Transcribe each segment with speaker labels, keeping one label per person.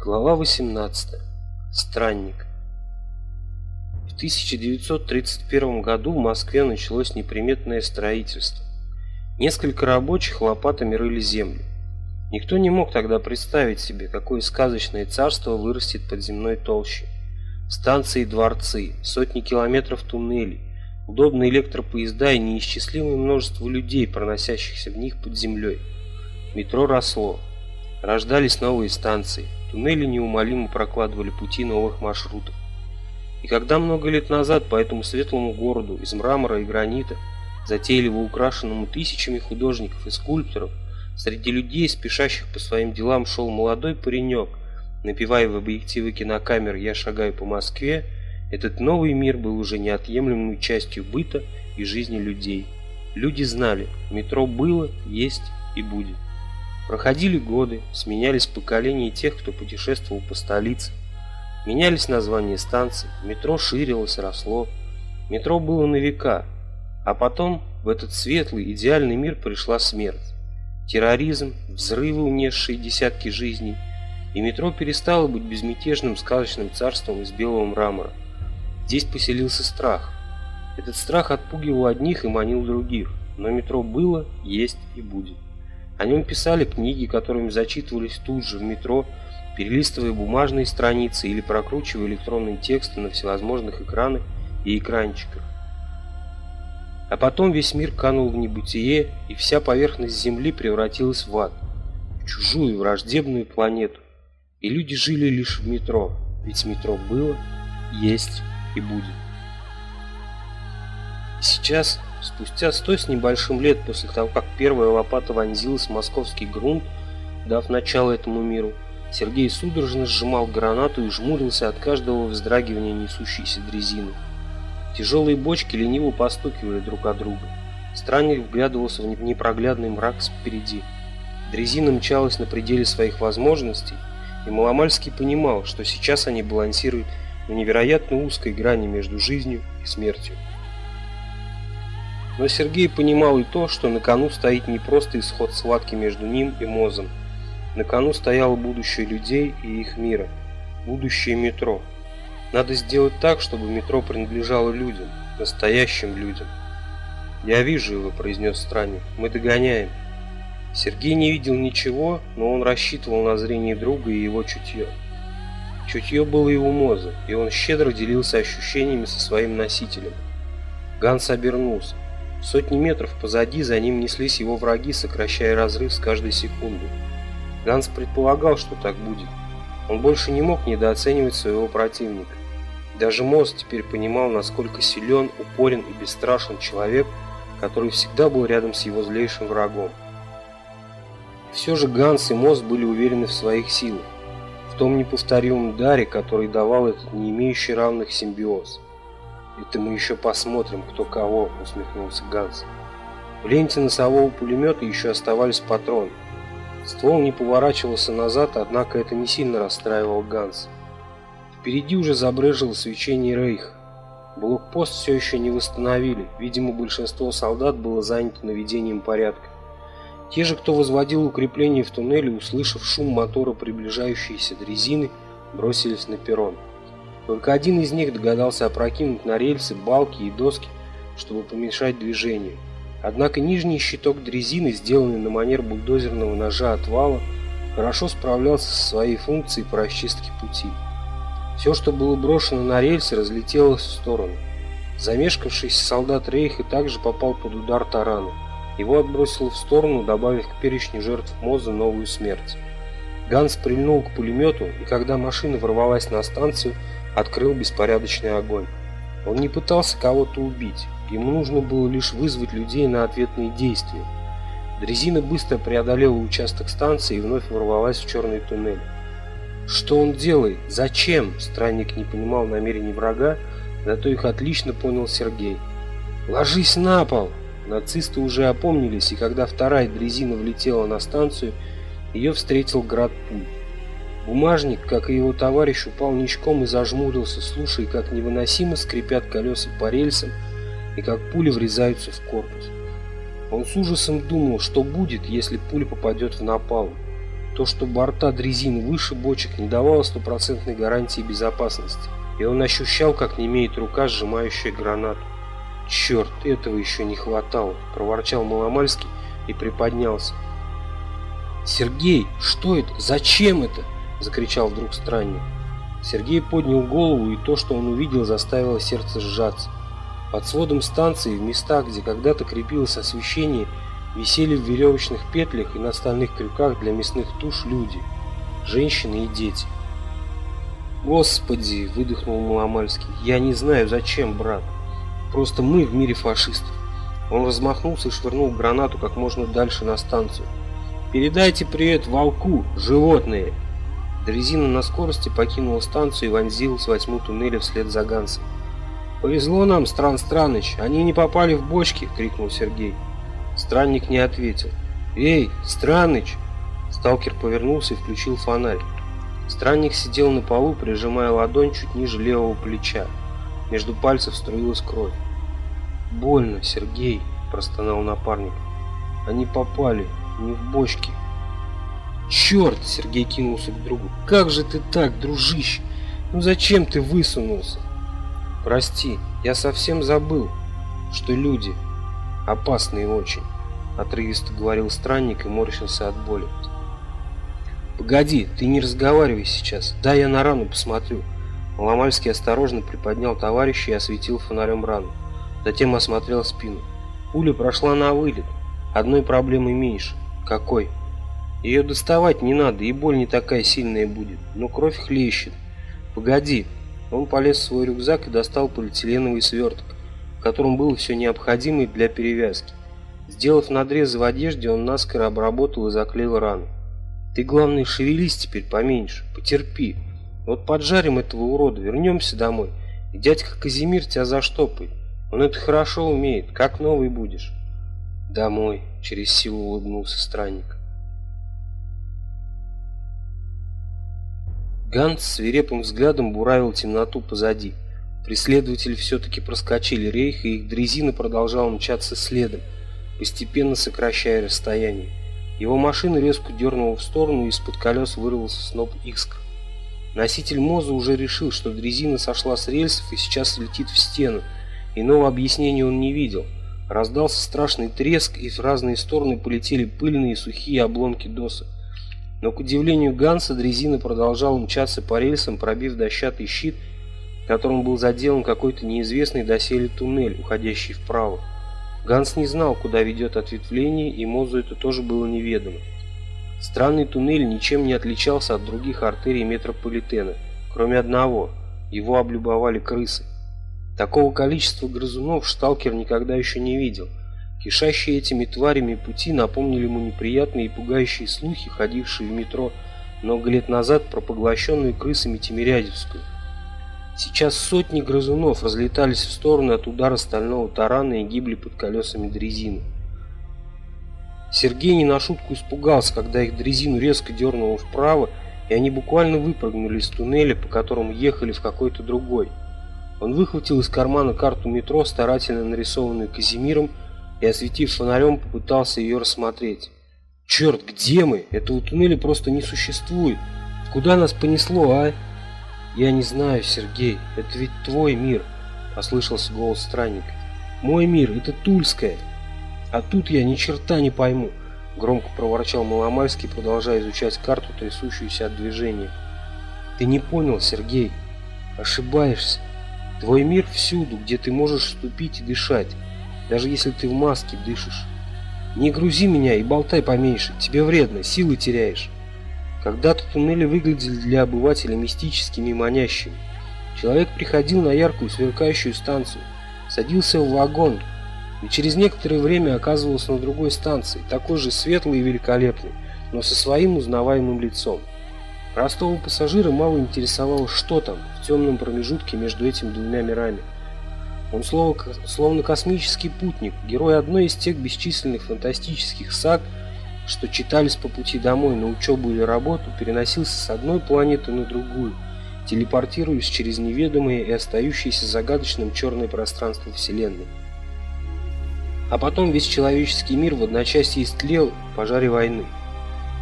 Speaker 1: Глава 18. Странник. В 1931 году в Москве началось неприметное строительство. Несколько рабочих лопатами рыли землю. Никто не мог тогда представить себе, какое сказочное царство вырастет под земной толщей. Станции и дворцы, сотни километров туннелей, удобные электропоезда и неисчислимое множество людей, проносящихся в них под землей. Метро росло. Рождались новые станции, Туннели неумолимо прокладывали пути новых маршрутов. И когда много лет назад по этому светлому городу из мрамора и гранита, затейливо украшенному тысячами художников и скульпторов, среди людей, спешащих по своим делам, шел молодой паренек, напевая в объективы кинокамер «Я шагаю по Москве», этот новый мир был уже неотъемлемой частью быта и жизни людей. Люди знали, метро было, есть и будет. Проходили годы, сменялись поколения тех, кто путешествовал по столице. Менялись названия станций, метро ширилось, росло. Метро было на века, а потом в этот светлый, идеальный мир пришла смерть. Терроризм, взрывы, унесшие десятки жизней, и метро перестало быть безмятежным сказочным царством из белого мрамора. Здесь поселился страх. Этот страх отпугивал одних и манил других, но метро было, есть и будет. О нем писали книги, которыми зачитывались тут же в метро, перелистывая бумажные страницы или прокручивая электронные тексты на всевозможных экранах и экранчиках. А потом весь мир канул в небытие, и вся поверхность Земли превратилась в ад, в чужую враждебную планету. И люди жили лишь в метро, ведь метро было, есть и будет. И сейчас Спустя сто с небольшим лет после того, как первая лопата вонзилась в московский грунт, дав начало этому миру, Сергей судорожно сжимал гранату и жмурился от каждого вздрагивания несущейся дрезины. Тяжелые бочки лениво постукивали друг от друга. Странник вглядывался в непроглядный мрак спереди. Дрезина мчалась на пределе своих возможностей, и Маломальский понимал, что сейчас они балансируют на невероятно узкой грани между жизнью и смертью. Но Сергей понимал и то, что на кону стоит не просто исход схватки между ним и Мозом. На кону стояло будущее людей и их мира, будущее метро. Надо сделать так, чтобы метро принадлежало людям, настоящим людям. «Я вижу его», — произнес странник. «Мы догоняем». Сергей не видел ничего, но он рассчитывал на зрение друга и его чутье. Чутье было его моза, и он щедро делился ощущениями со своим носителем. Ганс обернулся. Сотни метров позади за ним неслись его враги, сокращая разрыв с каждой секундой. Ганс предполагал, что так будет. Он больше не мог недооценивать своего противника. Даже Мост теперь понимал, насколько силен, упорен и бесстрашен человек, который всегда был рядом с его злейшим врагом. Все же Ганс и Мост были уверены в своих силах, в том неповторимом даре, который давал этот не имеющий равных симбиоз. «Это мы еще посмотрим, кто кого», — усмехнулся Ганс. В ленте носового пулемета еще оставались патроны. Ствол не поворачивался назад, однако это не сильно расстраивал Ганс. Впереди уже забрыжило свечение Рейха. Блокпост все еще не восстановили, видимо, большинство солдат было занято наведением порядка. Те же, кто возводил укрепления в туннеле, услышав шум мотора приближающейся дрезины, бросились на перрон. Только один из них догадался опрокинуть на рельсы балки и доски, чтобы помешать движению. Однако нижний щиток дрезины, сделанный на манер бульдозерного ножа отвала, хорошо справлялся со своей функцией по расчистке пути. Все, что было брошено на рельсы, разлетелось в сторону. Замешкавшийся солдат Рейха также попал под удар тарана. Его отбросило в сторону, добавив к перечню жертв Моза новую смерть. Ганс прильнул к пулемету, и когда машина ворвалась на станцию, открыл беспорядочный огонь. Он не пытался кого-то убить, ему нужно было лишь вызвать людей на ответные действия. Дрезина быстро преодолела участок станции и вновь ворвалась в черный туннель. Что он делает? Зачем? Странник не понимал намерений врага, зато их отлично понял Сергей. «Ложись на пол!» Нацисты уже опомнились, и когда вторая дрезина влетела на станцию, ее встретил град пуль. Бумажник, как и его товарищ, упал ничком и зажмурился, слушая, как невыносимо скрипят колеса по рельсам и как пули врезаются в корпус. Он с ужасом думал, что будет, если пуля попадет в напалм. То, что борта дрезин выше бочек, не давало стопроцентной гарантии безопасности, и он ощущал, как не имеет рука, сжимающая гранату. «Черт, этого еще не хватало!» – проворчал Маломальский и приподнялся. «Сергей, что это? Зачем это?» – закричал вдруг странник. Сергей поднял голову, и то, что он увидел, заставило сердце сжаться. Под сводом станции, в местах, где когда-то крепилось освещение, висели в веревочных петлях и на стальных крюках для мясных туш люди, женщины и дети. «Господи!» – выдохнул Маломальский. «Я не знаю, зачем, брат. Просто мы в мире фашистов». Он размахнулся и швырнул гранату как можно дальше на станцию. «Передайте привет волку, животные!» Дрезина на скорости покинула станцию и вонзилась во тьму туннеля вслед за Гансом. «Повезло нам, Стран Страныч, они не попали в бочки!» — крикнул Сергей. Странник не ответил. «Эй, Страныч!» Сталкер повернулся и включил фонарь. Странник сидел на полу, прижимая ладонь чуть ниже левого плеча. Между пальцев струилась кровь. «Больно, Сергей!» – простонал напарник. «Они попали, не в бочки!» «Черт!» – Сергей кинулся к другу. «Как же ты так, дружище? Ну зачем ты высунулся?» «Прости, я совсем забыл, что люди опасные очень», — отрывисто говорил странник и морщился от боли. «Погоди, ты не разговаривай сейчас, да я на рану посмотрю». Ломальский осторожно приподнял товарища и осветил фонарем рану. Затем осмотрел спину. Пуля прошла на вылет. Одной проблемой меньше. Какой? Ее доставать не надо, и боль не такая сильная будет, но кровь хлещет. Погоди, он полез в свой рюкзак и достал полиэтиленовый сверток, в котором было все необходимое для перевязки. Сделав надрезы в одежде, он наскоро обработал и заклеил рану. «Ты, главное, шевелись теперь поменьше, потерпи. Вот поджарим этого урода, вернемся домой, и дядька Казимир тебя заштопает. Он это хорошо умеет, как новый будешь». «Домой», — через силу улыбнулся странник. Ганс свирепым взглядом буравил темноту позади. Преследователи все-таки проскочили рейх, и их дрезина продолжала мчаться следом, постепенно сокращая расстояние. Его машина резко дернула в сторону, и из-под колес вырвался сноп искр. Носитель Моза уже решил, что дрезина сошла с рельсов и сейчас летит в стену. Иного объяснения он не видел. Раздался страшный треск, и в разные стороны полетели пыльные сухие обломки досок. Но, к удивлению Ганса, дрезина продолжала мчаться по рельсам, пробив дощатый щит, которым был заделан какой-то неизвестный доселе туннель, уходящий вправо. Ганс не знал, куда ведет ответвление, и Мозу это тоже было неведомо. Странный туннель ничем не отличался от других артерий метрополитена, кроме одного – его облюбовали крысы. Такого количества грызунов Шталкер никогда еще не видел – Кишащие этими тварями пути напомнили ему неприятные и пугающие слухи, ходившие в метро много лет назад про поглощенную крысами Тимирязевскую. Сейчас сотни грызунов разлетались в стороны от удара стального тарана и гибли под колесами дрезины. Сергей не на шутку испугался, когда их дрезину резко дернуло вправо, и они буквально выпрыгнули из туннеля, по которому ехали в какой-то другой. Он выхватил из кармана карту метро, старательно нарисованную Казимиром, и, осветив фонарем, попытался ее рассмотреть. «Черт, где мы? Этого туннеля просто не существует. Куда нас понесло, а?» «Я не знаю, Сергей, это ведь твой мир», — послышался голос странника. «Мой мир — это Тульская. А тут я ни черта не пойму», — громко проворчал Маломальский, продолжая изучать карту, трясущуюся от движения. «Ты не понял, Сергей. Ошибаешься. Твой мир всюду, где ты можешь ступить и дышать даже если ты в маске дышишь. Не грузи меня и болтай поменьше, тебе вредно, силы теряешь. Когда-то туннели выглядели для обывателя мистическими и манящими. Человек приходил на яркую сверкающую станцию, садился в вагон и через некоторое время оказывался на другой станции, такой же светлый и великолепный, но со своим узнаваемым лицом. Простого пассажира мало интересовало, что там в темном промежутке между этими двумя мирами. Он словно космический путник, герой одной из тех бесчисленных фантастических саг, что читались по пути домой на учебу или работу, переносился с одной планеты на другую, телепортируясь через неведомые и остающиеся загадочным черное пространство Вселенной. А потом весь человеческий мир в одночасье истлел в пожаре войны.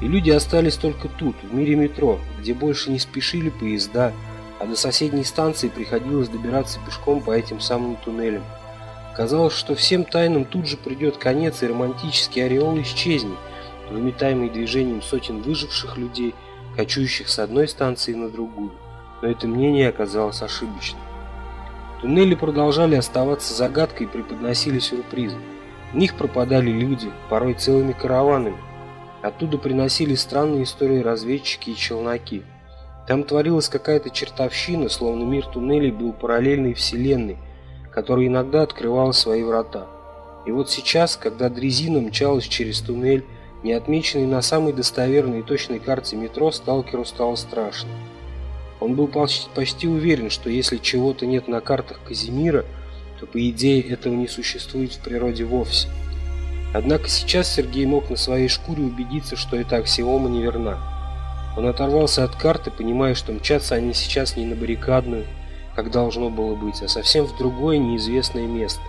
Speaker 1: И люди остались только тут, в мире метро, где больше не спешили поезда, а до соседней станции приходилось добираться пешком по этим самым туннелям. Казалось, что всем тайнам тут же придет конец, и романтический ореол исчезнет, выметаемый движением сотен выживших людей, кочующих с одной станции на другую. Но это мнение оказалось ошибочным. Туннели продолжали оставаться загадкой и преподносили сюрпризы. В них пропадали люди, порой целыми караванами. Оттуда приносили странные истории разведчики и челноки. Там творилась какая-то чертовщина, словно мир туннелей был параллельной вселенной, которая иногда открывала свои врата. И вот сейчас, когда дрезина мчалась через туннель, не отмеченный на самой достоверной и точной карте метро, сталкеру стало страшно. Он был почти, почти уверен, что если чего-то нет на картах Казимира, то по идее этого не существует в природе вовсе. Однако сейчас Сергей мог на своей шкуре убедиться, что эта аксиома неверна. Он оторвался от карты, понимая, что мчатся они сейчас не на баррикадную, как должно было быть, а совсем в другое неизвестное место.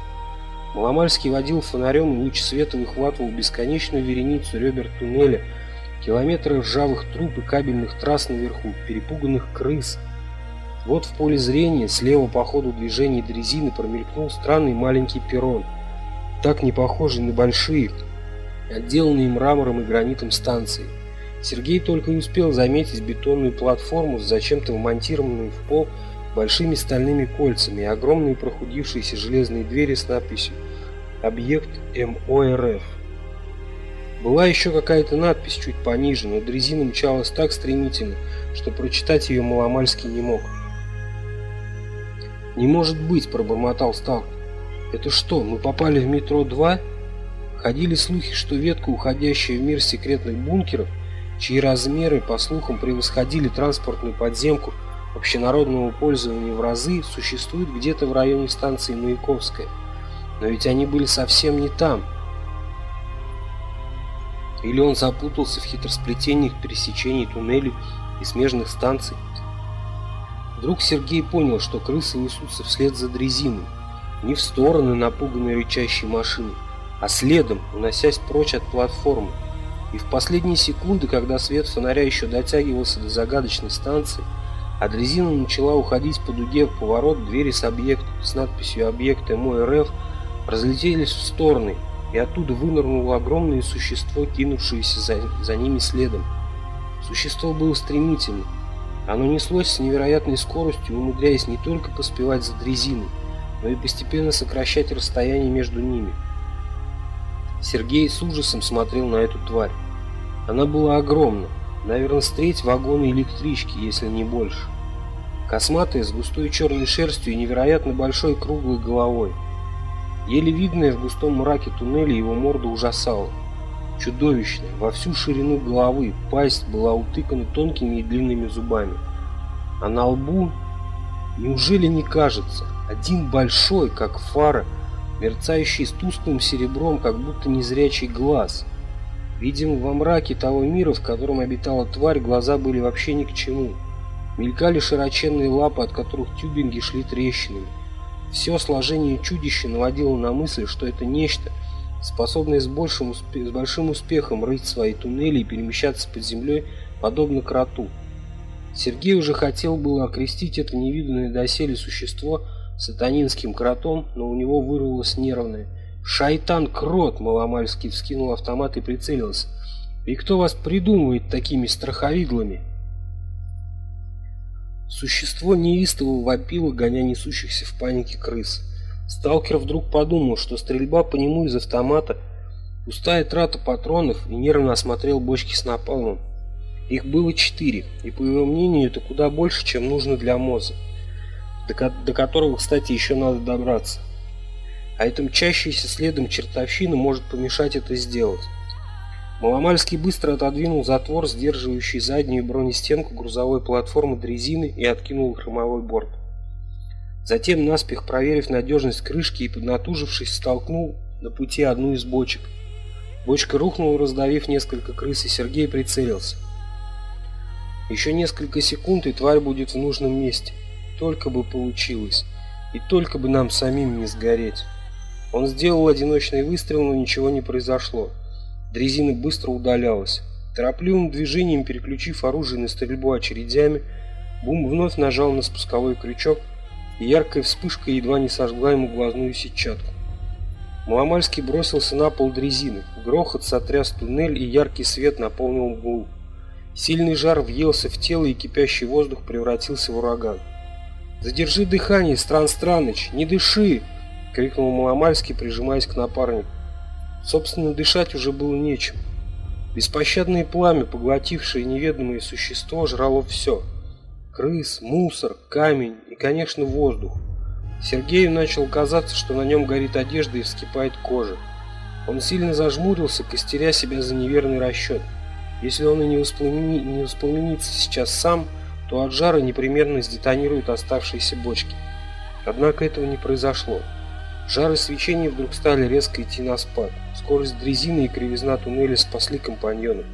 Speaker 1: Маломальский водил фонарем, и луч света выхватывал бесконечную вереницу ребер туннеля, километры ржавых труб и кабельных трасс наверху, перепуганных крыс. Вот в поле зрения, слева по ходу движения дрезины промелькнул странный маленький перрон, так не похожий на большие, отделанные мрамором и гранитом станции. Сергей только и успел заметить бетонную платформу с зачем-то вмонтированной в пол большими стальными кольцами и огромные прохудившиеся железные двери с надписью «Объект МОРФ». Была еще какая-то надпись чуть пониже, но дрезина мчалась так стремительно, что прочитать ее маломальский не мог. «Не может быть!» – пробормотал Сталкер. «Это что, мы попали в метро 2?» Ходили слухи, что ветка, уходящая в мир секретных бункеров, чьи размеры, по слухам, превосходили транспортную подземку общенародного пользования в разы, существует где-то в районе станции Маяковская. Но ведь они были совсем не там – или он запутался в хитросплетениях пересечений туннелей и смежных станций? Вдруг Сергей понял, что крысы несутся вслед за дрезиной, не в стороны напуганной рычащей машины, а следом, уносясь прочь от платформы. И в последние секунды, когда свет фонаря еще дотягивался до загадочной станции, а дрезина начала уходить по дуге в поворот, двери с объектом с надписью «Объект МОРФ» разлетелись в стороны, и оттуда вынырнуло огромное существо, кинувшееся за, за ними следом. Существо было стремительным. Оно неслось с невероятной скоростью, умудряясь не только поспевать за дрезиной, но и постепенно сокращать расстояние между ними. Сергей с ужасом смотрел на эту тварь. Она была огромна, наверное, с треть вагона электрички, если не больше. Косматая, с густой черной шерстью и невероятно большой круглой головой. Еле видная в густом мраке туннеля его морда ужасала. Чудовищная, во всю ширину головы, пасть была утыкана тонкими и длинными зубами. А на лбу, неужели не кажется, один большой, как фара, мерцающий с тусклым серебром, как будто незрячий глаз. Видимо, во мраке того мира, в котором обитала тварь, глаза были вообще ни к чему. Мелькали широченные лапы, от которых тюбинги шли трещинами. Все сложение чудища наводило на мысль, что это нечто, способное с, большим, с большим успехом рыть свои туннели и перемещаться под землей, подобно кроту. Сергей уже хотел было окрестить это невиданное доселе существо сатанинским кротом, но у него вырвалось нервное. «Шайтан-крот!» — маломальский вскинул автомат и прицелился. «И кто вас придумывает такими страховидлами?» Существо неистово вопило, гоня несущихся в панике крыс. Сталкер вдруг подумал, что стрельба по нему из автомата – пустая трата патронов, и нервно осмотрел бочки с напалмом. Их было четыре, и по его мнению это куда больше, чем нужно для моза, до, до которого, кстати, еще надо добраться. А эта мчащаяся следом чертовщина может помешать это сделать. Маломальский быстро отодвинул затвор, сдерживающий заднюю бронестенку грузовой платформы дрезины и откинул хромовой борт. Затем, наспех проверив надежность крышки и поднатужившись, столкнул на пути одну из бочек. Бочка рухнула, раздавив несколько крыс, и Сергей прицелился. Еще несколько секунд, и тварь будет в нужном месте. Только бы получилось. И только бы нам самим не сгореть. Он сделал одиночный выстрел, но ничего не произошло. Дрезина быстро удалялась. Торопливым движением переключив оружие на стрельбу очередями, Бум вновь нажал на спусковой крючок, и яркая вспышка едва не сожгла ему глазную сетчатку. Маломальский бросился на пол дрезины, грохот сотряс туннель и яркий свет наполнил мглу. Сильный жар въелся в тело и кипящий воздух превратился в ураган. «Задержи дыхание, Стран Страныч, не дыши!» — крикнул Маломальский, прижимаясь к напарнику. Собственно, дышать уже было нечем. Беспощадное пламя, поглотившее неведомое существо, жрало все. Крыс, мусор, камень и, конечно, воздух. Сергею начал казаться, что на нем горит одежда и вскипает кожа. Он сильно зажмурился, костеря себя за неверный расчет. Если он и не, воспламени... не воспламенится сейчас сам, то от жара непременно сдетонируют оставшиеся бочки. Однако этого не произошло. Жары свечения вдруг стали резко идти на спад. Скорость дрезины и кривизна туннеля спасли компаньонов.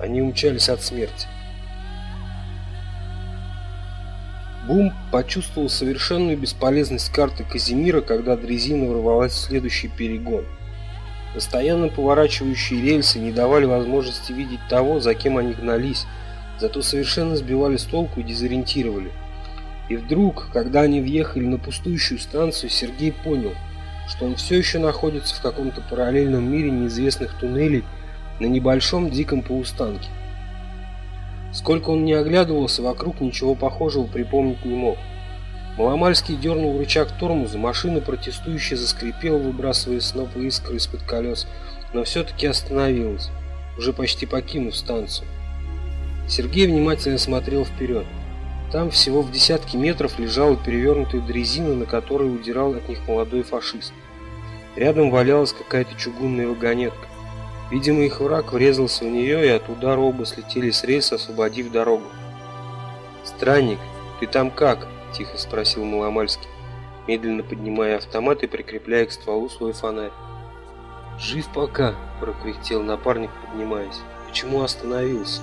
Speaker 1: Они умчались от смерти. Бум почувствовал совершенную бесполезность карты Казимира, когда дрезина ворвалась в следующий перегон. Постоянно поворачивающие рельсы не давали возможности видеть того, за кем они гнались, зато совершенно сбивали с толку и дезориентировали. И вдруг, когда они въехали на пустующую станцию, Сергей понял, что он все еще находится в каком-то параллельном мире неизвестных туннелей на небольшом диком полустанке. Сколько он не оглядывался, вокруг ничего похожего припомнить не мог. Маломальский дернул рычаг тормоза, машина протестующе заскрипела, выбрасывая снопы искры из-под колес, но все-таки остановилась, уже почти покинув станцию. Сергей внимательно смотрел вперед. Там всего в десятки метров лежала перевернутая дрезина, на которой удирал от них молодой фашист. Рядом валялась какая-то чугунная вагонетка. Видимо, их враг врезался в нее, и от удара оба слетели с рельса, освободив дорогу. «Странник, ты там как?» – тихо спросил Маломальский, медленно поднимая автомат и прикрепляя к стволу свой фонарь. «Жив пока», – прокряхтел напарник, поднимаясь. «Почему остановился?»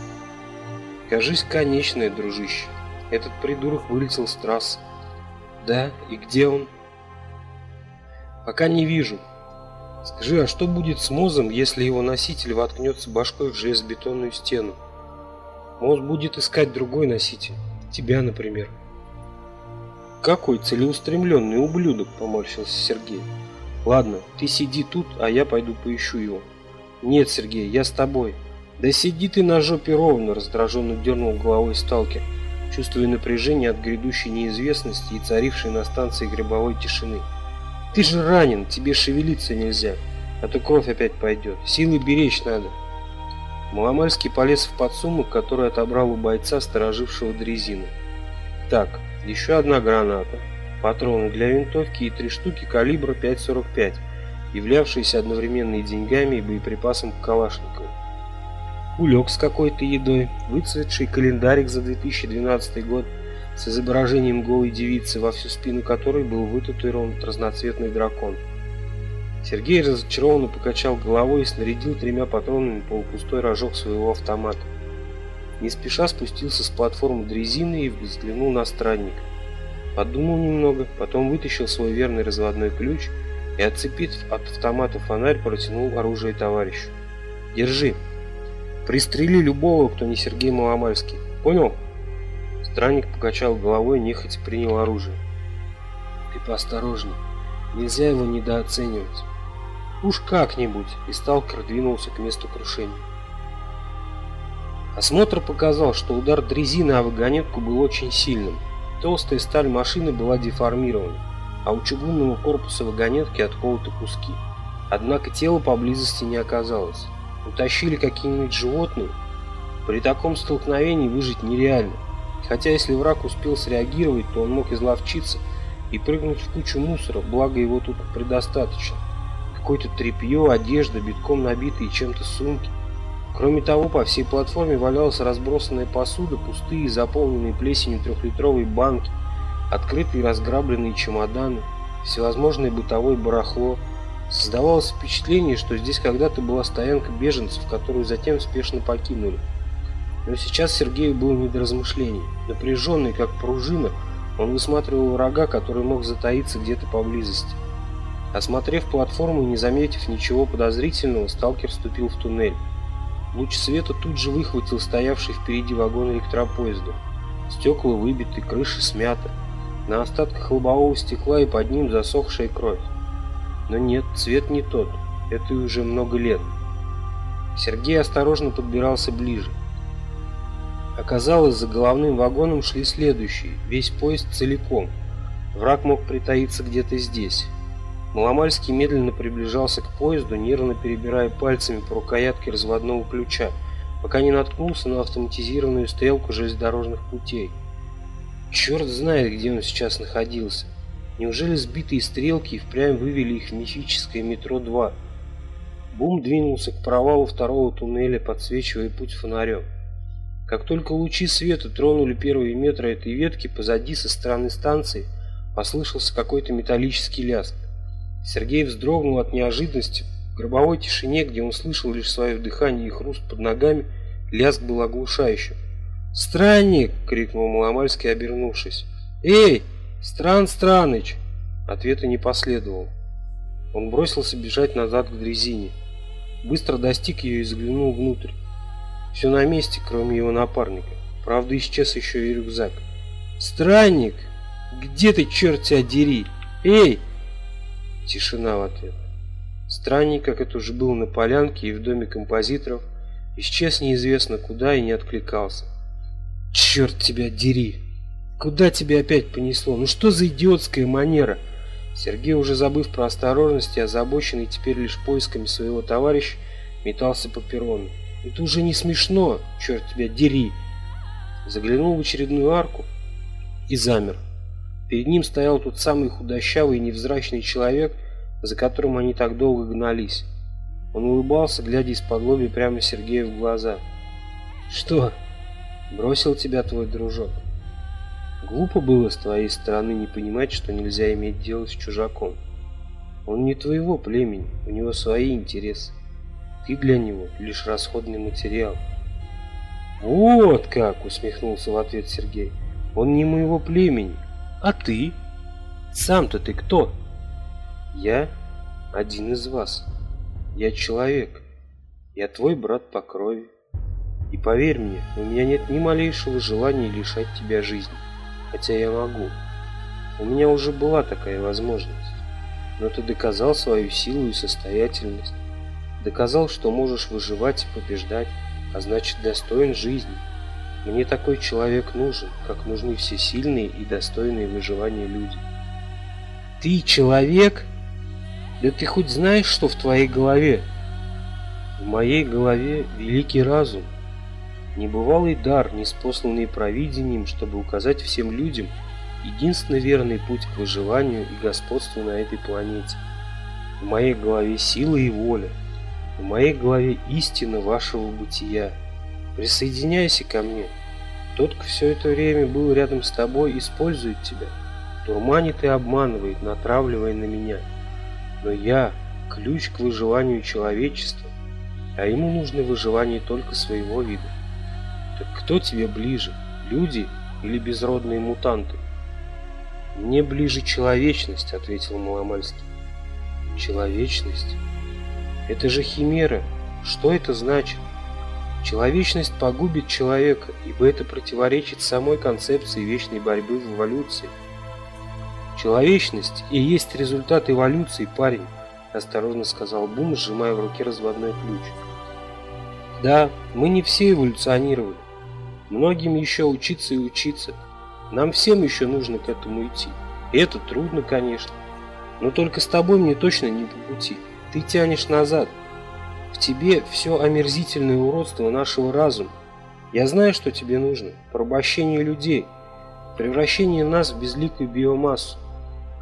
Speaker 1: «Кажись, конечное, дружище. Этот придурок вылетел с трассы». «Да? И где он?» «Пока не вижу. Скажи, а что будет с Мозом, если его носитель воткнется башкой в железобетонную стену? Моз будет искать другой носитель. Тебя, например». «Какой целеустремленный ублюдок!» – поморщился Сергей. «Ладно, ты сиди тут, а я пойду поищу его». «Нет, Сергей, я с тобой». «Да сиди ты на жопе ровно!» – раздраженно дернул головой сталкер, чувствуя напряжение от грядущей неизвестности и царившей на станции грибовой тишины. «Ты же ранен, тебе шевелиться нельзя, а то кровь опять пойдет. Силы беречь надо». Маломальский полез в подсумок, который отобрал у бойца, сторожившего дрезину. «Так, еще одна граната, патроны для винтовки и три штуки калибра 5,45, являвшиеся одновременно и деньгами, и боеприпасом к Калашникову. Кулек с какой-то едой, выцветший календарик за 2012 год с изображением голой девицы, во всю спину которой был вытатуирован разноцветный дракон. Сергей разочарованно покачал головой и снарядил тремя патронами полупустой рожок своего автомата. Не спеша спустился с платформы дрезины и взглянул на странника. Подумал немного, потом вытащил свой верный разводной ключ и, отцепив от автомата фонарь, протянул оружие товарищу. «Держи. Пристрели любого, кто не Сергей Маломальский. Понял?» Странник покачал головой и нехотя принял оружие. «Ты поосторожней. Нельзя его недооценивать. Уж как-нибудь!» И сталкер двинулся к месту крушения. Осмотр показал, что удар дрезины о вагонетку был очень сильным. Толстая сталь машины была деформирована, а у чугунного корпуса вагонетки отколоты куски. Однако тела поблизости не оказалось. Утащили какие-нибудь животные? При таком столкновении выжить нереально. Хотя если враг успел среагировать, то он мог изловчиться и прыгнуть в кучу мусора, благо его тут предостаточно. Какое-то тряпье, одежда, битком набитые чем-то сумки. Кроме того, по всей платформе валялась разбросанная посуда, пустые и заполненные плесенью трехлитровые банки, открытые разграбленные чемоданы, всевозможное бытовое барахло. Создавалось впечатление, что здесь когда-то была стоянка беженцев, которую затем спешно покинули. Но сейчас Сергею было не до размышлений. Напряженный, как пружина, он высматривал врага, который мог затаиться где-то поблизости. Осмотрев платформу и не заметив ничего подозрительного, сталкер вступил в туннель. Луч света тут же выхватил стоявший впереди вагон электропоезда. Стекла выбиты, крыши смяты. На остатках лобового стекла и под ним засохшая кровь. Но нет, цвет не тот. Это уже много лет. Сергей осторожно подбирался ближе. Оказалось, за головным вагоном шли следующие, весь поезд целиком. Враг мог притаиться где-то здесь. Маломальский медленно приближался к поезду, нервно перебирая пальцами по рукоятке разводного ключа, пока не наткнулся на автоматизированную стрелку железнодорожных путей. Черт знает, где он сейчас находился. Неужели сбитые стрелки впрямь вывели их в мифическое метро 2? Бум двинулся к провалу второго туннеля, подсвечивая путь фонарем. Как только лучи света тронули первые метры этой ветки, позади со стороны станции послышался какой-то металлический лязг. Сергей вздрогнул от неожиданности. В гробовой тишине, где он слышал лишь свое дыхание и хруст под ногами, лязг был оглушающим. «Странник!» — крикнул Маломальский, обернувшись. «Эй, Стран Страныч!» Ответа не последовало. Он бросился бежать назад к дрезине. Быстро достиг ее и заглянул внутрь. Все на месте, кроме его напарника. Правда, исчез еще и рюкзак. «Странник! Где ты, черт тебя дери? Эй!» Тишина в ответ. Странник, как это уже было на полянке и в доме композиторов, исчез неизвестно куда и не откликался. «Черт тебя дери! Куда тебя опять понесло? Ну что за идиотская манера?» Сергей, уже забыв про осторожность и озабоченный теперь лишь поисками своего товарища, метался по перрону. Это уже не смешно, черт тебя дери. Заглянул в очередную арку и замер. Перед ним стоял тот самый худощавый и невзрачный человек, за которым они так долго гнались. Он улыбался, глядя из-под лоби прямо Сергею в глаза. «Что? Бросил тебя твой дружок?» Глупо было с твоей стороны не понимать, что нельзя иметь дело с чужаком. Он не твоего племени, у него свои интересы. Ты для него лишь расходный материал. Вот как, усмехнулся в ответ Сергей. Он не моего племени. А ты? Сам-то ты кто? Я один из вас. Я человек. Я твой брат по крови. И поверь мне, у меня нет ни малейшего желания лишать тебя жизни. Хотя я могу. У меня уже была такая возможность. Но ты доказал свою силу и состоятельность. Доказал, что можешь выживать и побеждать, а значит достоин жизни. Мне такой человек нужен, как нужны все сильные и достойные выживания люди. Ты человек? Да ты хоть знаешь, что в твоей голове? В моей голове великий разум. Небывалый дар, неспосланный провидением, чтобы указать всем людям единственно верный путь к выживанию и господству на этой планете. В моей голове сила и воля, в моей голове истина вашего бытия. Присоединяйся ко мне. Тот, кто все это время был рядом с тобой, использует тебя, турманит и обманывает, натравливая на меня. Но я – ключ к выживанию человечества, а ему нужно выживание только своего вида. Так кто тебе ближе, люди или безродные мутанты? Мне ближе человечность, ответил Маломальский. Человечность? Это же химера. Что это значит? Человечность погубит человека, ибо это противоречит самой концепции вечной борьбы в эволюции. Человечность и есть результат эволюции, парень, осторожно сказал Бум, сжимая в руке разводной ключ. Да, мы не все эволюционировали. Многим еще учиться и учиться. Нам всем еще нужно к этому идти. И это трудно, конечно. Но только с тобой мне точно не по пути. Ты тянешь назад. В тебе все омерзительное уродство нашего разума. Я знаю, что тебе нужно. Порабощение людей. Превращение нас в безликую биомассу.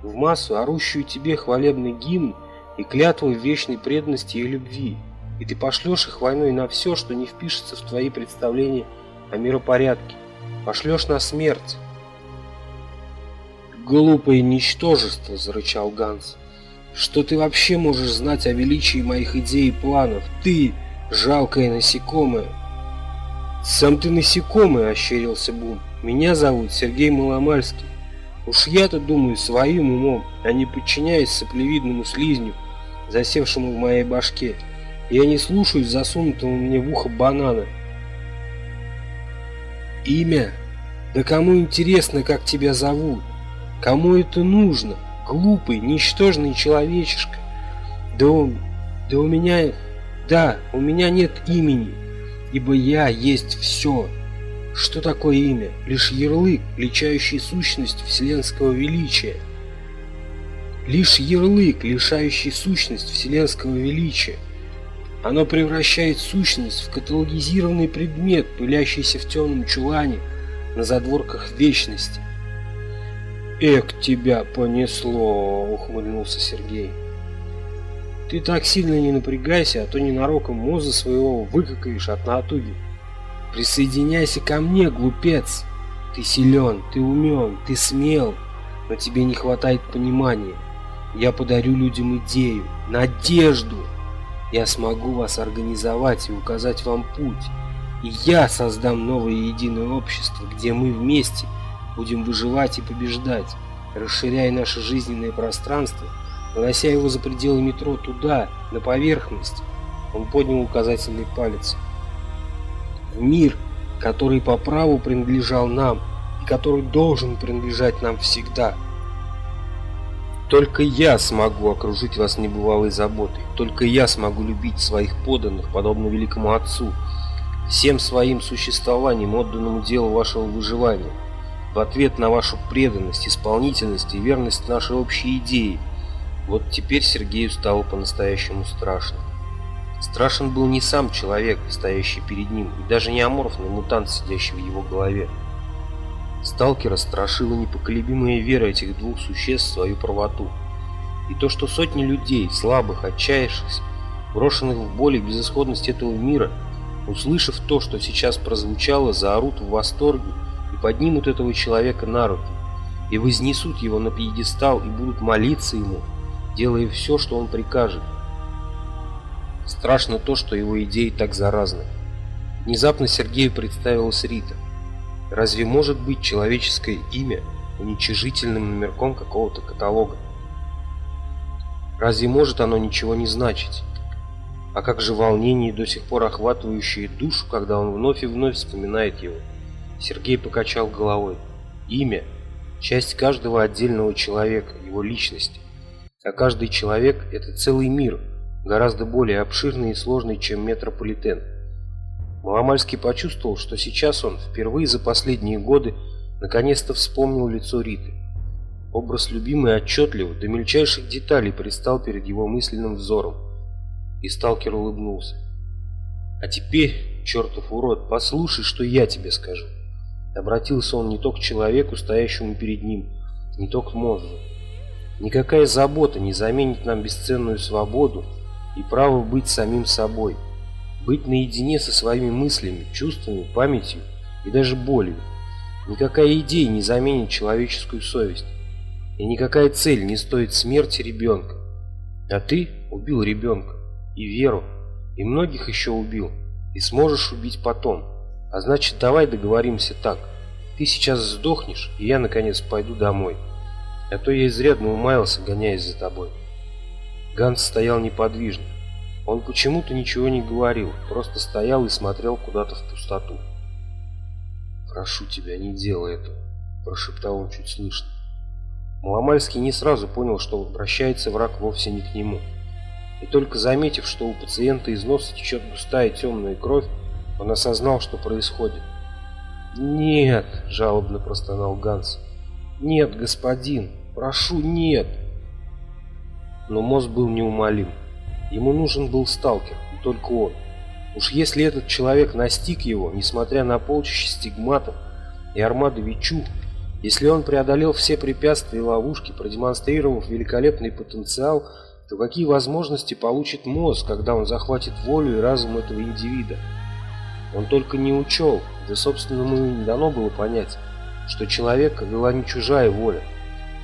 Speaker 1: В массу, орущую тебе хвалебный гимн и клятву вечной преданности и любви. И ты пошлешь их войной на все, что не впишется в твои представления о миропорядке. Пошлешь на смерть. «Глупое ничтожество!» – зарычал Ганс. Что ты вообще можешь знать о величии моих идей и планов? Ты, жалкое насекомое. Сам ты насекомое, ощерился Бум. Меня зовут Сергей Маломальский. Уж я-то думаю своим умом, а не подчиняясь соплевидному слизню, засевшему в моей башке. Я не слушаюсь засунутого мне в ухо банана. Имя? Да кому интересно, как тебя зовут? Кому это нужно? Глупый, ничтожный человечишка. Да. Да у меня... Да, у меня нет имени, ибо я есть все. Что такое имя? Лишь ярлык, личающий сущность вселенского величия. Лишь ярлык, лишающий сущность вселенского величия. Оно превращает сущность в каталогизированный предмет, пылящийся в темном чулане на задворках вечности. «Эк, тебя понесло!» — ухмыльнулся Сергей. «Ты так сильно не напрягайся, а то ненароком мозга своего выкакаешь от натуги. Присоединяйся ко мне, глупец! Ты силен, ты умен, ты смел, но тебе не хватает понимания. Я подарю людям идею, надежду. Я смогу вас организовать и указать вам путь. И я создам новое единое общество, где мы вместе будем выживать и побеждать, расширяя наше жизненное пространство, вынося его за пределы метро туда, на поверхность. Он поднял указательный палец. В мир, который по праву принадлежал нам и который должен принадлежать нам всегда. Только я смогу окружить вас небывалой заботой. Только я смогу любить своих подданных, подобно великому отцу, всем своим существованием, отданному делу вашего выживания в ответ на вашу преданность, исполнительность и верность нашей общей идее. Вот теперь Сергею стало по-настоящему страшно. Страшен был не сам человек, стоящий перед ним, и даже не аморфный мутант, сидящий в его голове. Сталкера страшила непоколебимая вера этих двух существ в свою правоту. И то, что сотни людей, слабых, отчаявшихся, брошенных в боль и безысходность этого мира, услышав то, что сейчас прозвучало, заорут в восторге и поднимут этого человека на руки, и вознесут его на пьедестал и будут молиться ему, делая все, что он прикажет. Страшно то, что его идеи так заразны. Внезапно Сергею представилась Рита. Разве может быть человеческое имя уничижительным номерком какого-то каталога? Разве может оно ничего не значить? А как же волнение, до сих пор охватывающее душу, когда он вновь и вновь вспоминает его? Сергей покачал головой. Имя – часть каждого отдельного человека, его личности. А каждый человек – это целый мир, гораздо более обширный и сложный, чем метрополитен. Маломальский почувствовал, что сейчас он, впервые за последние годы, наконец-то вспомнил лицо Риты. Образ любимый отчетливо, до мельчайших деталей предстал перед его мысленным взором. И сталкер улыбнулся. «А теперь, чертов урод, послушай, что я тебе скажу». Обратился он не то к человеку, стоящему перед ним, не то к мозгу. Никакая забота не заменит нам бесценную свободу и право быть самим собой. Быть наедине со своими мыслями, чувствами, памятью и даже болью. Никакая идея не заменит человеческую совесть. И никакая цель не стоит смерти ребенка. А ты убил ребенка, и Веру, и многих еще убил, и сможешь убить потом. А значит, давай договоримся так. Ты сейчас сдохнешь, и я, наконец, пойду домой. А то я изрядно умаялся, гоняясь за тобой. Ганс стоял неподвижно. Он почему-то ничего не говорил, просто стоял и смотрел куда-то в пустоту. «Прошу тебя, не делай этого», – прошептал он чуть слышно. Маломальский не сразу понял, что обращается враг вовсе не к нему. И только заметив, что у пациента из носа течет густая темная кровь, он осознал, что происходит. «Нет!» – жалобно простонал Ганс. «Нет, господин! Прошу, нет!» Но мозг был неумолим. Ему нужен был сталкер, и только он. Уж если этот человек настиг его, несмотря на полчища стигматов и армады Вичу, если он преодолел все препятствия и ловушки, продемонстрировав великолепный потенциал, то какие возможности получит мозг, когда он захватит волю и разум этого индивида? Он только не учел, да собственно ему не дано было понять, что человека вела не чужая воля,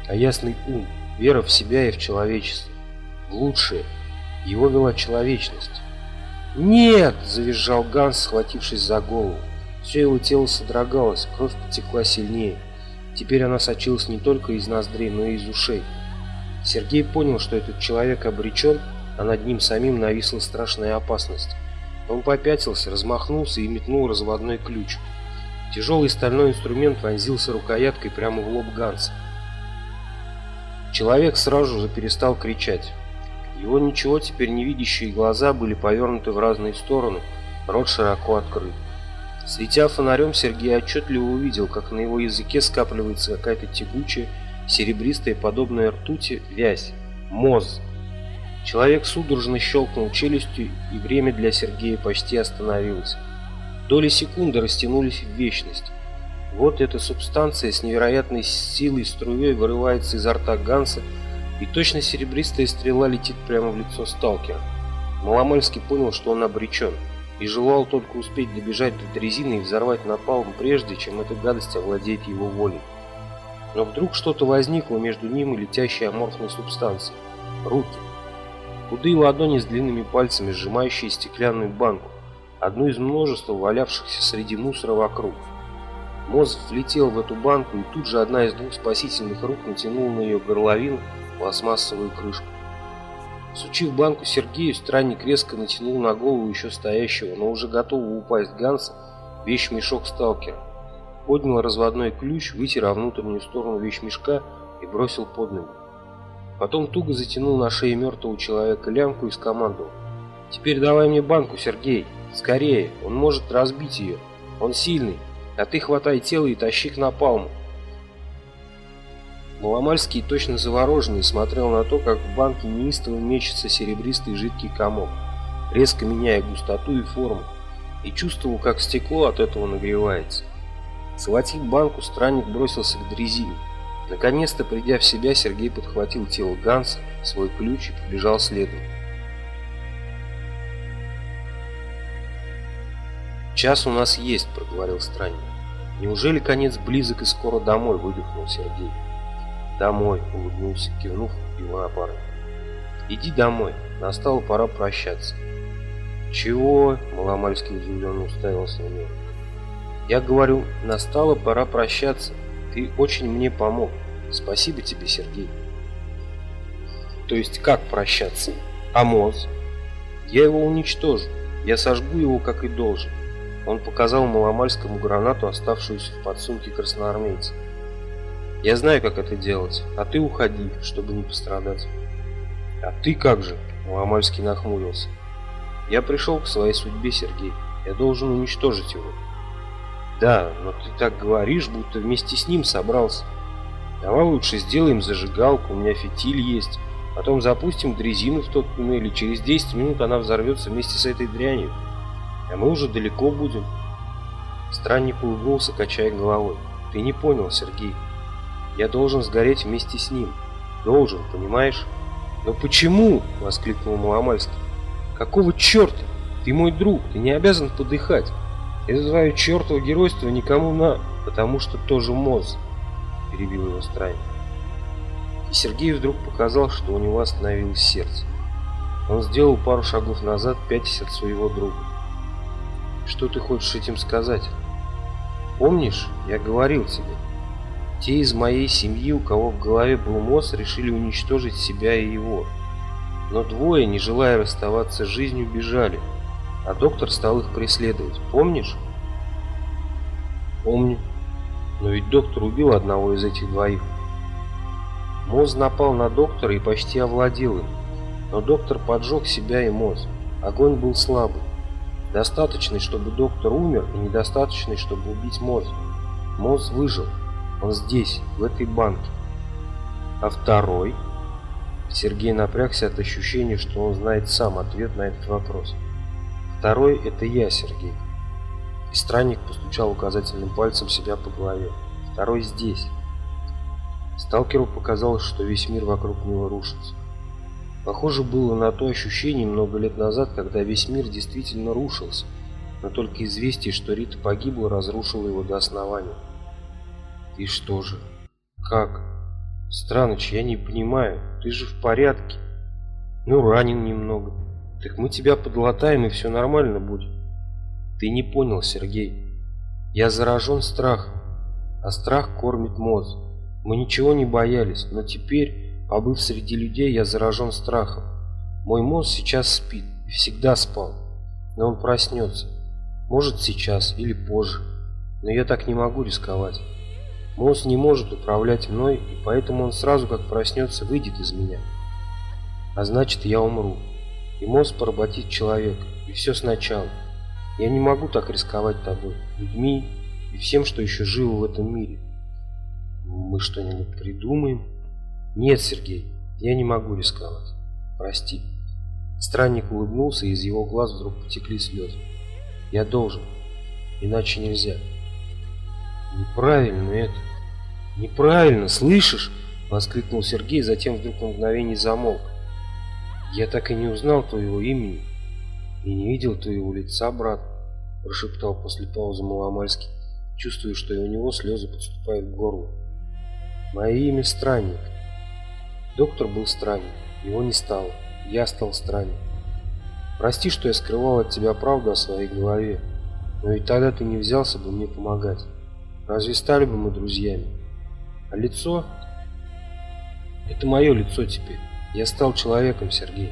Speaker 1: а ясный ум, вера в себя и в человечество, в лучшее. Его вела человечность. «Нет!» – завизжал Ганс, схватившись за голову. Все его тело содрогалось, кровь потекла сильнее. Теперь она сочилась не только из ноздрей, но и из ушей. Сергей понял, что этот человек обречен, а над ним самим нависла страшная опасность. Он попятился, размахнулся и метнул разводной ключ. Тяжелый стальной инструмент вонзился рукояткой прямо в лоб Ганса. Человек сразу же перестал кричать. Его ничего теперь не видящие глаза были повернуты в разные стороны, рот широко открыт. Светя фонарем, Сергей отчетливо увидел, как на его языке скапливается какая-то тягучая, серебристая, подобная ртути, вязь. Моз. Человек судорожно щелкнул челюстью, и время для Сергея почти остановилось. Доли секунды растянулись в вечность. Вот эта субстанция с невероятной силой струей вырывается изо рта Ганса, и точно серебристая стрела летит прямо в лицо сталкера. Маломальский понял, что он обречен, и желал только успеть добежать до дрезины и взорвать напалм, прежде чем эта гадость овладеет его волей. Но вдруг что-то возникло между ним и летящей аморфной субстанцией. Руки. Худые ладони с длинными пальцами, сжимающие стеклянную банку, одну из множества валявшихся среди мусора вокруг. Мозг влетел в эту банку, и тут же одна из двух спасительных рук натянула на ее горловину пластмассовую крышку. Сучив банку Сергею, странник резко натянул на голову еще стоящего, но уже готового упасть Ганса, вещмешок сталкера. Поднял разводной ключ, вытер о внутреннюю сторону вещмешка и бросил под ноги. Потом туго затянул на шее мертвого человека лямку и скомандовал. «Теперь давай мне банку, Сергей! Скорее! Он может разбить ее! Он сильный! А ты хватай тело и тащи к напалму!» Маломальский, точно завороженный, смотрел на то, как в банке неистово мечется серебристый жидкий комок, резко меняя густоту и форму, и чувствовал, как стекло от этого нагревается. Схватив банку, странник бросился к дрезине. Наконец-то, придя в себя, Сергей подхватил тело Ганса, свой ключ и побежал следом. «Час у нас есть», — проговорил странник. «Неужели конец близок и скоро домой?» — выдохнул Сергей. «Домой», — улыбнулся, кивнув его напарник. «Иди домой, настала пора прощаться». «Чего?» — Маломальский удивленно уставился на него. «Я говорю, настала пора прощаться. Ты очень мне помог. Спасибо тебе, Сергей». «То есть как прощаться? А Моз?» «Я его уничтожу. Я сожгу его, как и должен». Он показал Маломальскому гранату, оставшуюся в подсумке красноармейца. Я знаю, как это делать, а ты уходи, чтобы не пострадать. А ты как же? Ломальский нахмурился. Я пришел к своей судьбе, Сергей. Я должен уничтожить его. Да, но ты так говоришь, будто вместе с ним собрался. Давай лучше сделаем зажигалку, у меня фитиль есть. Потом запустим дрезину в тот туннель, и через 10 минут она взорвется вместе с этой дрянью. А мы уже далеко будем. Странник улыбнулся, качая головой. Ты не понял, Сергей. Я должен сгореть вместе с ним. Должен, понимаешь? Но почему? Воскликнул Маломальский. Какого черта? Ты мой друг, ты не обязан подыхать. Я твое чертово геройство никому на... Потому что тоже моз. Перебил его странник. И Сергей вдруг показал, что у него остановилось сердце. Он сделал пару шагов назад, пятясь от своего друга. Что ты хочешь этим сказать? Помнишь, я говорил тебе, те из моей семьи, у кого в голове был мозг, решили уничтожить себя и его. Но двое, не желая расставаться с жизнью, бежали, а доктор стал их преследовать. Помнишь? Помню. Но ведь доктор убил одного из этих двоих. Моз напал на доктора и почти овладел им. Но доктор поджег себя и Моз. Огонь был слабый. Достаточный, чтобы доктор умер, и недостаточный, чтобы убить Моз. Моз выжил. Он здесь, в этой банке. А второй? Сергей напрягся от ощущения, что он знает сам ответ на этот вопрос. Второй – это я, Сергей. И странник постучал указательным пальцем себя по голове. Второй здесь. Сталкеру показалось, что весь мир вокруг него рушится. Похоже было на то ощущение много лет назад, когда весь мир действительно рушился, но только известие, что Рита погибла, разрушило его до основания. И что же? Как? Страныч, я не понимаю. Ты же в порядке. Ну, ранен немного. Так мы тебя подлатаем, и все нормально будет. Ты не понял, Сергей. Я заражен страхом, а страх кормит мозг. Мы ничего не боялись, но теперь, побыв среди людей, я заражен страхом. Мой мозг сейчас спит всегда спал, но он проснется. Может сейчас или позже, но я так не могу рисковать. Мозг не может управлять мной, и поэтому он сразу как проснется выйдет из меня. А значит я умру, и мозг поработит человека, и все сначала. Я не могу так рисковать тобой, людьми и всем, что еще живо в этом мире. Мы что-нибудь придумаем? Нет, Сергей, я не могу рисковать. Прости. Странник улыбнулся, и из его глаз вдруг потекли слезы. Я должен, иначе нельзя. Неправильно это. Неправильно, слышишь? Воскликнул Сергей, затем вдруг на мгновение замолк. Я так и не узнал твоего имени и не видел твоего лица, брат, прошептал после паузы Маломальский, чувствуя, что и у него слезы подступают к горлу. Мое имя Странник. Доктор был странник, его не стало. Я стал странным. Прости, что я скрывал от тебя правду о своей голове, но ведь тогда ты не взялся бы мне помогать. Разве стали бы мы друзьями? А лицо? Это мое лицо теперь. Я стал человеком, Сергей.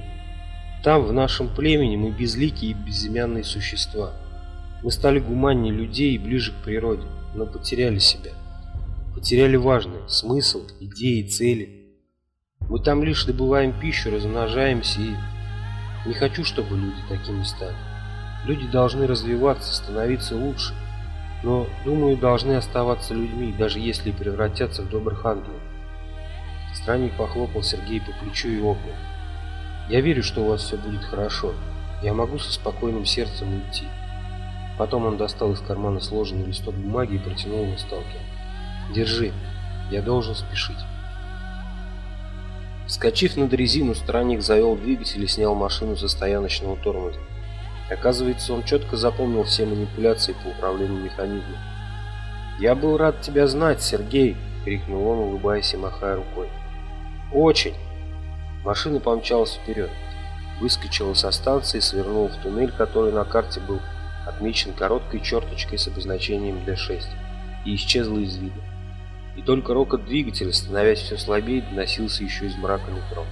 Speaker 1: Там, в нашем племени, мы безликие и безымянные существа. Мы стали гуманнее людей и ближе к природе, но потеряли себя. Потеряли важное – смысл, идеи, цели – мы там лишь добываем пищу, размножаемся и... Не хочу, чтобы люди такими стали. Люди должны развиваться, становиться лучше. Но, думаю, должны оставаться людьми, даже если превратятся в добрых ангелов. Странник похлопал Сергея по плечу и обнял. Я верю, что у вас все будет хорошо. Я могу со спокойным сердцем уйти. Потом он достал из кармана сложенный листок бумаги и протянул ему сталкер. Держи, я должен спешить. Вскочив на дрезину, странник завел двигатель и снял машину со стояночного тормоза. Оказывается, он четко запомнил все манипуляции по управлению механизмом. «Я был рад тебя знать, Сергей!» — крикнул он, улыбаясь и махая рукой. «Очень!» Машина помчалась вперед, выскочила со станции, свернула в туннель, который на карте был отмечен короткой черточкой с обозначением D6, и исчезла из вида и только рокот двигателя, становясь все слабее, доносился еще из мрака метро.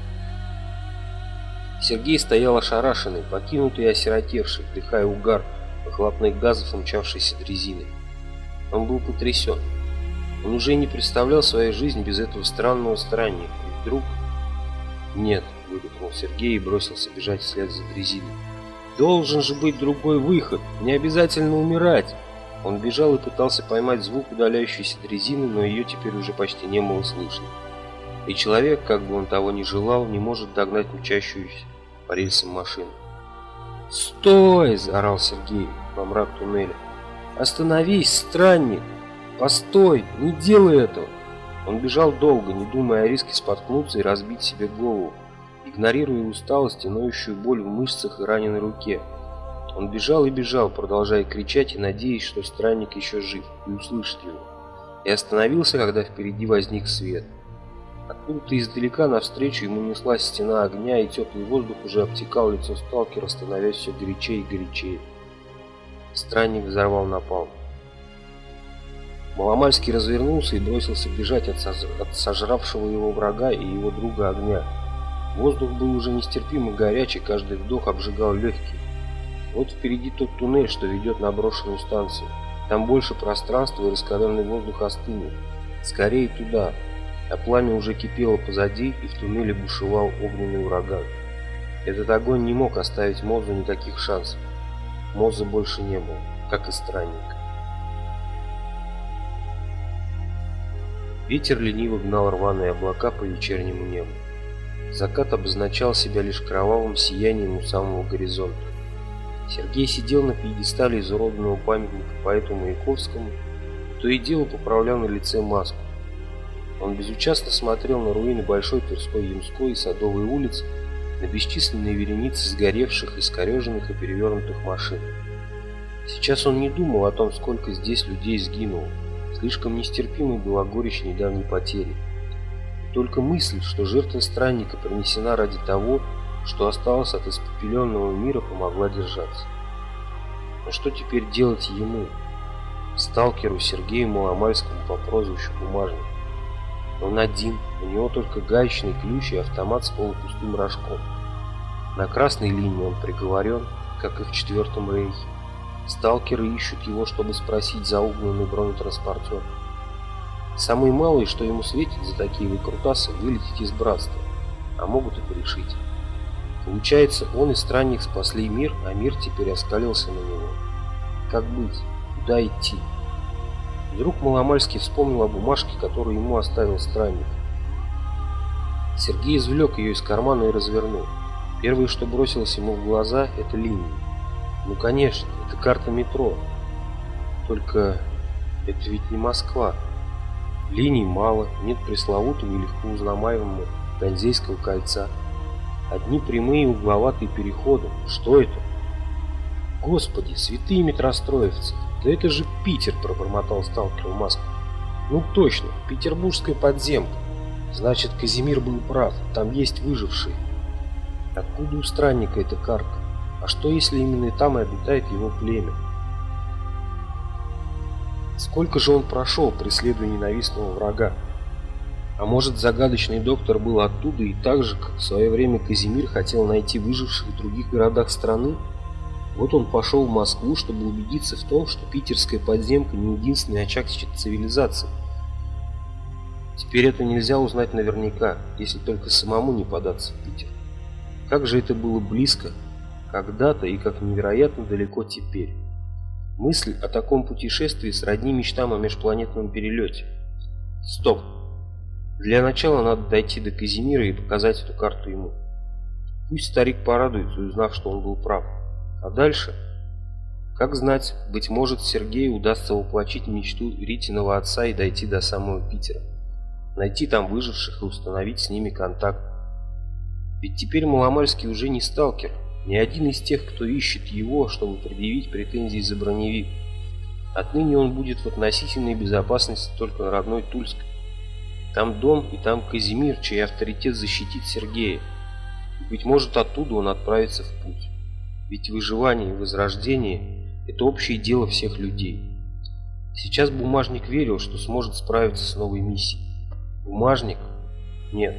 Speaker 1: Сергей стоял ошарашенный, покинутый и осиротевший, вдыхая угар выхлопных газов, умчавшейся дрезины. Он был потрясен. Он уже не представлял свою жизнь без этого странного странника. И вдруг... «Нет», — выдохнул Сергей и бросился бежать вслед за дрезиной. «Должен же быть другой выход! Не обязательно умирать!» Он бежал и пытался поймать звук удаляющейся дрезины, но ее теперь уже почти не было слышно. И человек, как бы он того ни желал, не может догнать мчащуюся по рельсам машину. «Стой!» – заорал Сергей во мрак туннеля. «Остановись, странник! Постой! Не делай этого!» Он бежал долго, не думая о риске споткнуться и разбить себе голову, игнорируя усталость и ноющую боль в мышцах и раненой руке. Он бежал и бежал, продолжая кричать и надеясь, что странник еще жив и услышит его. И остановился, когда впереди возник свет. Откуда-то издалека навстречу ему неслась стена огня, и теплый воздух уже обтекал лицо сталкера, становясь все горячее и горячее. Странник взорвал напалм. Маломальский развернулся и бросился бежать от, сож... от сожравшего его врага и его друга огня. Воздух был уже нестерпимо горячий, каждый вдох обжигал легкие. Вот впереди тот туннель, что ведет на брошенную станцию. Там больше пространства и раскаленный воздух остынет. Скорее туда. А пламя уже кипело позади, и в туннеле бушевал огненный ураган. Этот огонь не мог оставить Мозу никаких шансов. Моза больше не было, как и странник. Ветер лениво гнал рваные облака по вечернему небу. Закат обозначал себя лишь кровавым сиянием у самого горизонта. Сергей сидел на пьедестале изуродованного памятника поэту Маяковскому, то и дело поправлял на лице маску. Он безучастно смотрел на руины Большой Тверской, Ямской и Садовой улиц, на бесчисленные вереницы сгоревших, искореженных и перевернутых машин. Сейчас он не думал о том, сколько здесь людей сгинуло. Слишком нестерпимой была горечь недавней потери. только мысль, что жертва странника принесена ради того, что осталось от испепеленного мира, помогла держаться. Но что теперь делать ему, сталкеру Сергею Маломальскому по прозвищу Бумажник? Он один, у него только гаечный ключ и автомат с полупустым рожком. На красной линии он приговорен, как и в четвертом рейхе. Сталкеры ищут его, чтобы спросить за угнанный бронетранспортер. Самый малый, что ему светит за такие выкрутасы, вылететь из братства, а могут и порешить. Получается, он и странник спасли мир, а мир теперь оскалился на него. Как быть? Куда идти? Вдруг Маломальский вспомнил о бумажке, которую ему оставил странник. Сергей извлек ее из кармана и развернул. Первое, что бросилось ему в глаза, это линия. Ну, конечно, это карта метро. Только это ведь не Москва. Линий мало, нет пресловутого и легко узнаваемого Ганзейского кольца. Одни прямые угловатые переходы. Что это? Господи, святые метростроевцы! Да это же Питер, пробормотал сталкер в маску. Ну точно, петербургская подземка. Значит, Казимир был прав, там есть выжившие. Откуда у странника эта карта? А что, если именно там и обитает его племя? Сколько же он прошел, преследуя ненавистного врага? А может, загадочный доктор был оттуда и так же, как в свое время Казимир хотел найти выживших в других городах страны? Вот он пошел в Москву, чтобы убедиться в том, что питерская подземка не единственный очаг цивилизации. Теперь это нельзя узнать наверняка, если только самому не податься в Питер. Как же это было близко, когда-то и как невероятно далеко теперь. Мысль о таком путешествии сродни мечтам о межпланетном перелете. Стоп. Для начала надо дойти до Казимира и показать эту карту ему. Пусть старик порадуется, узнав, что он был прав. А дальше? Как знать, быть может, Сергею удастся воплотить мечту Ритиного отца и дойти до самого Питера. Найти там выживших и установить с ними контакт. Ведь теперь Маломальский уже не сталкер, ни один из тех, кто ищет его, чтобы предъявить претензии за броневик. Отныне он будет в относительной безопасности только на родной Тульск. Там Дон и там Казимир, чей авторитет защитит Сергея. И, быть может, оттуда он отправится в путь. Ведь выживание и возрождение – это общее дело всех людей. Сейчас бумажник верил, что сможет справиться с новой миссией. Бумажник? Нет.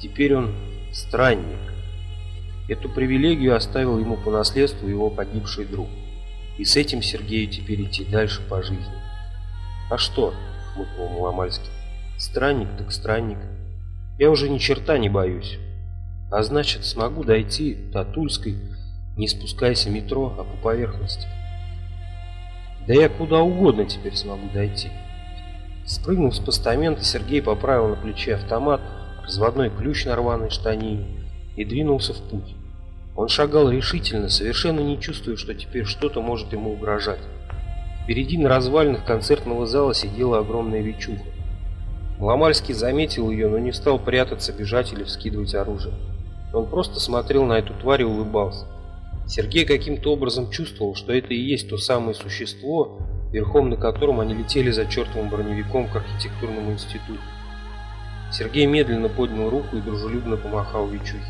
Speaker 1: Теперь он странник. Эту привилегию оставил ему по наследству его погибший друг. И с этим Сергею теперь идти дальше по жизни. «А что?» – хмыкнул Маломальский. «Странник так странник. Я уже ни черта не боюсь. А значит, смогу дойти до Тульской не спускайся метро, а по поверхности. Да я куда угодно теперь смогу дойти. Спрыгнув с постамента, Сергей поправил на плече автомат, разводной ключ на рваной штанине и двинулся в путь. Он шагал решительно, совершенно не чувствуя, что теперь что-то может ему угрожать. Впереди на развалинах концертного зала сидела огромная вечуха. Ломальский заметил ее, но не стал прятаться, бежать или вскидывать оружие. Он просто смотрел на эту тварь и улыбался. Сергей каким-то образом чувствовал, что это и есть то самое существо, верхом на котором они летели за чертовым броневиком к архитектурному институту. Сергей медленно поднял руку и дружелюбно помахал Вичухе.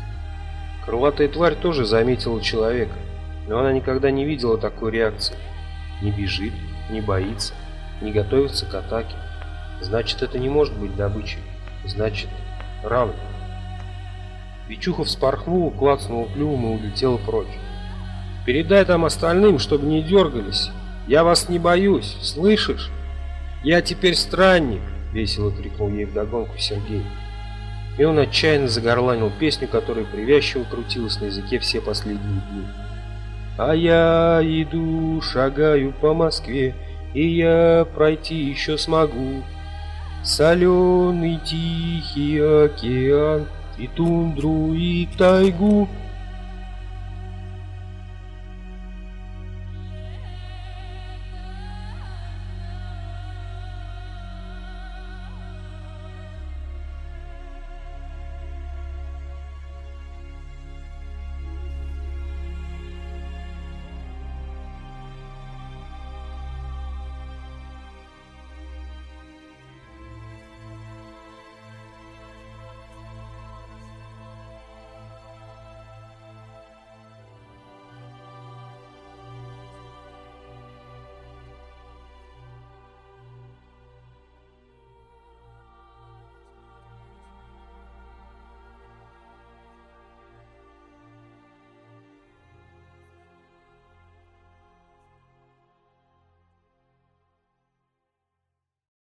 Speaker 1: Крылатая тварь тоже заметила человека, но она никогда не видела такой реакции. Не бежит, не боится, не готовится к атаке. Значит, это не может быть добычей. Значит, равно. Вичуха вспорхнула, клацнула клювом и улетела прочь. Передай там остальным, чтобы не дергались. Я вас не боюсь, слышишь? Я теперь странник, весело крикнул ей вдогонку Сергей. И он отчаянно загорланил песню, которая привязчиво крутилась на языке все последние дни. А я иду, шагаю по Москве, и я пройти еще смогу. Соленый тихий океан, и тундру, и тайгу —